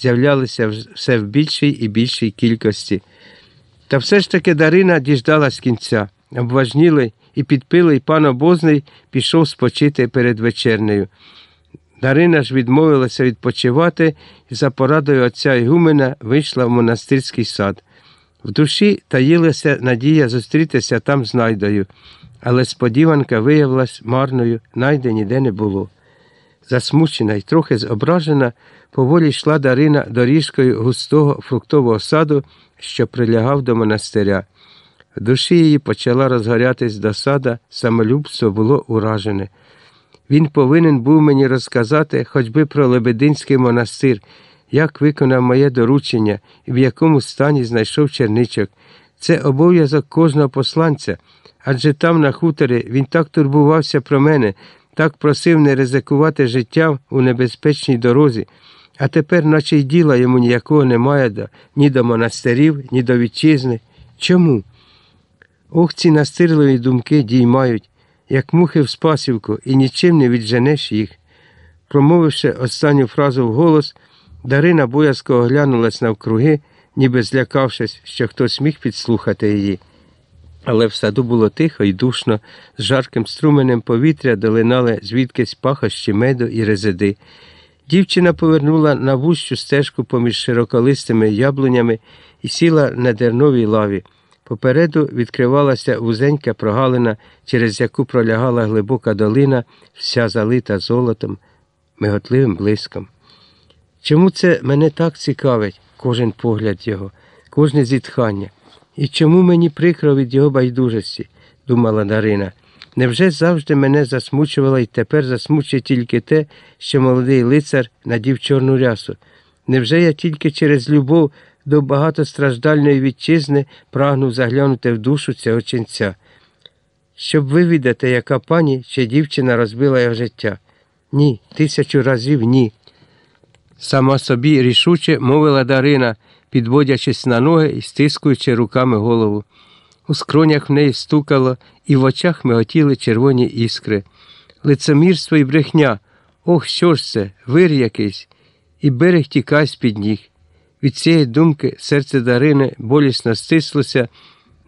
з'являлися все в більшій і більшій кількості. Та все ж таки Дарина діждалась кінця. Обважнілий і підпилий пан обозний пішов спочити перед вечернею. Дарина ж відмовилася відпочивати і за порадою отця Ігумена вийшла в монастирський сад. В душі таїлася надія зустрітися там з найдою, але сподіванка виявилась марною, найде ніде не було. Засмучена і трохи зображена, поволі йшла Дарина доріжкою густого фруктового саду, що прилягав до монастиря. В душі її почала розгорятись досада, самолюбство було уражене. Він повинен був мені розказати хоч би про Лебединський монастир, як виконав моє доручення і в якому стані знайшов черничок. Це обов'язок кожного посланця, адже там, на хуторі, він так турбувався про мене, так просив не ризикувати життя у небезпечній дорозі, а тепер, наче й діла йому ніякого немає ні до монастирів, ні до вітчизни. Чому? Ох, ці настирливі думки діймають, як мухи в спасівку, і нічим не відженеш їх. Промовивши останню фразу вголос, Дарина боязко оглянулась навкруги, ніби злякавшись, що хтось міг підслухати її. Але в саду було тихо і душно, з жарким струменем повітря долинали звідкись пахощі меду і резиди. Дівчина повернула на вущу стежку поміж широколистими яблунями і сіла на дерновій лаві. Попереду відкривалася вузенька прогалина, через яку пролягала глибока долина, вся залита золотом, миготливим блиском. Чому це мене так цікавить, кожен погляд його, кожне зітхання? І чому мені прикро від його байдужості, думала Дарина. Невже завжди мене засмучувало і тепер засмучує тільки те, що молодий лицар надів чорну рясу? Невже я тільки через любов до багатостраждальної вітчизни прагнув заглянути в душу цього ченця? Щоб вивідати, яка пані чи дівчина розбила його життя? Ні, тисячу разів ні. Сама собі рішуче мовила Дарина, підводячись на ноги і стискуючи руками голову. У скронях в неї стукало, і в очах миготіли червоні іскри. Лицемірство і брехня. Ох, що ж це, вир якийсь, і берег тікай з-під ніг. Від цієї думки серце Дарини болісно стислося,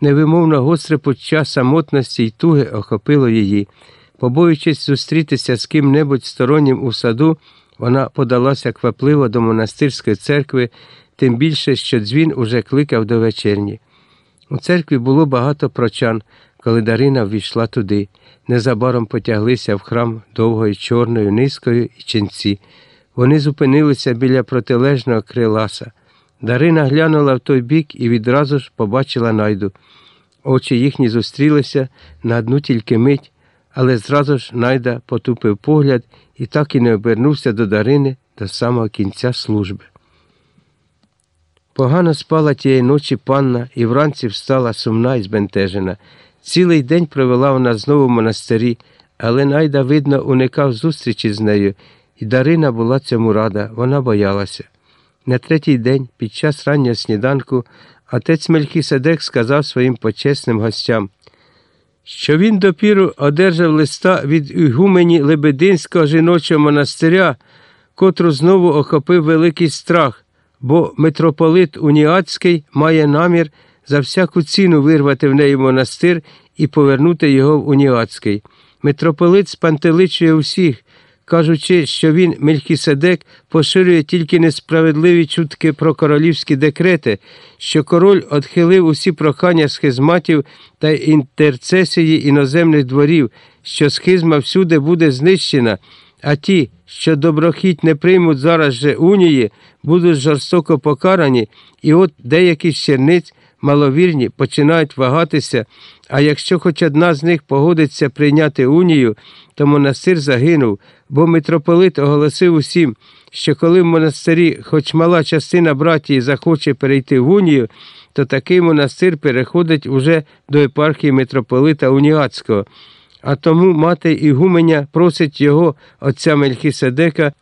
невимовно гостре почуття самотності й туги охопило її. Побоюючись зустрітися з ким-небудь стороннім у саду, вона подалася квапливо до монастирської церкви, тим більше, що дзвін уже кликав до вечерні. У церкві було багато прочан, коли Дарина ввійшла туди. Незабаром потяглися в храм довгою чорною низкою і ченці. Вони зупинилися біля протилежного криласа. Дарина глянула в той бік і відразу ж побачила найду. Очі їхні зустрілися на одну тільки мить, але зразу ж найда потупив погляд і так і не обернувся до Дарини до самого кінця служби. Погано спала тієї ночі панна і вранці встала сумна і збентежена. Цілий день провела вона знову в монастирі, але найда, видно, уникав зустрічі з нею, і Дарина була цьому рада, вона боялася. На третій день, під час раннього сніданку, отець Мельхіседек сказав своїм почесним гостям, що він допіру одержав листа від Ігумені Лебединського жіночого монастиря, котру знову охопив великий страх бо митрополит Уніацький має намір за всяку ціну вирвати в неї монастир і повернути його в Уніацький. Митрополит спантеличує усіх, кажучи, що він, Мельхіседек, поширює тільки несправедливі чутки про королівські декрети, що король отхилив усі прохання схизматів та інтерцесії іноземних дворів, що схизма всюди буде знищена. А ті, що доброхіть не приймуть зараз же унії, будуть жорстоко покарані, і от деякі з черниць маловірні починають вагатися, а якщо хоч одна з них погодиться прийняти унію, то монастир загинув, бо митрополит оголосив усім, що коли в монастирі хоч мала частина братії захоче перейти в унію, то такий монастир переходить уже до епархії митрополита Уніатського. А тому мати Ігуменя просить його, отця Мельхіседека,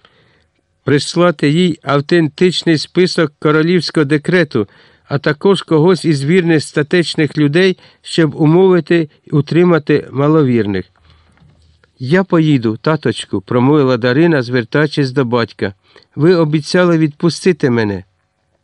прислати їй автентичний список королівського декрету, а також когось із вірних статечних людей, щоб умовити і утримати маловірних. Я поїду, таточку, промовила Дарина, звертаючись до батька. Ви обіцяли відпустити мене.